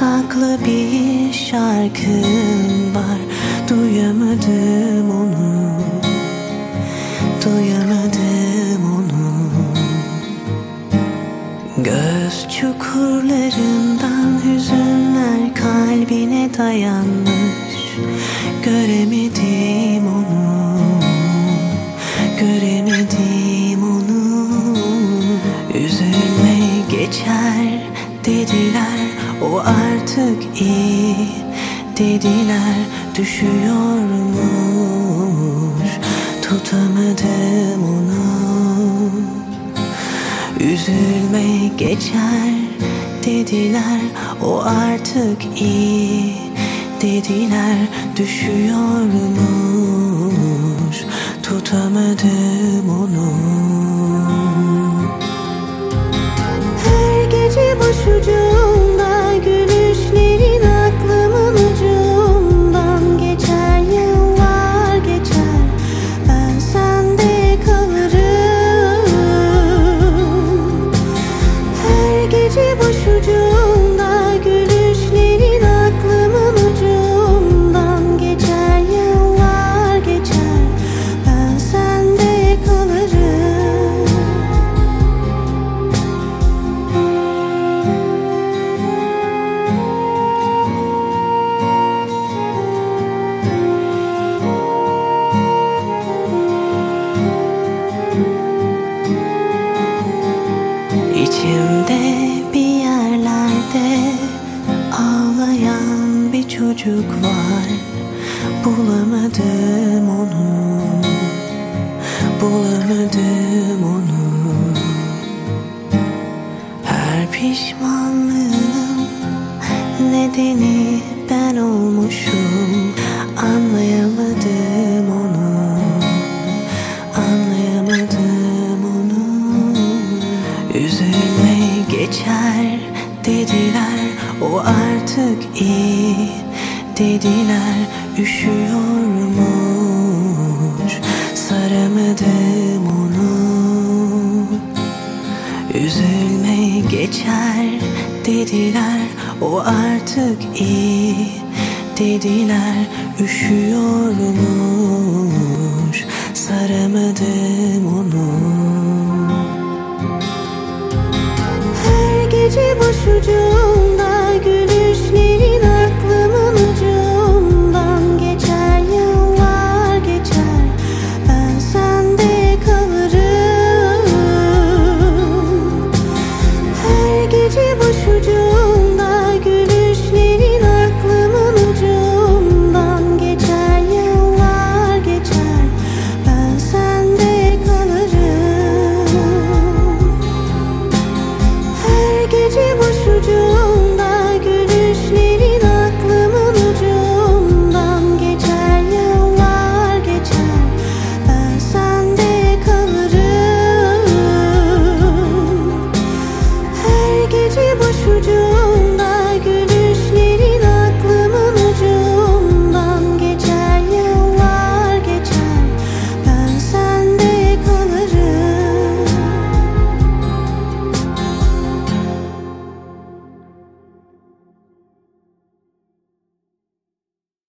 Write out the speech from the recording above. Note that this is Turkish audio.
saklı bir şarkım var. Duyamadım onu. Duyamadım onu. Göz çukurlarından hüzünler kalbine dayanmış. Göremedim onu. Göremedim onu. Üzülme geçer dediler O artık iyi dediler Düşüyormuş. Tutamadım onu. Üzülme geçer dediler. O artık iyi dediler Düşüyormuş. Tutamadım onu. Her gece başucumda gece ağlayan bir çocuk var. Bulamadım onu. Bulamadım onu. Her pişmanlığın nedeni ben olmuşum. Anlayamadım onu. Anlayamadım onu. Üzülme geçer dediler O artık iyi dediler Üşüyormuş. Saramadım onu. Üzülme geçer dediler. O artık iyi dediler Üşüyormuş. Saramadım onu. Her gece başucumda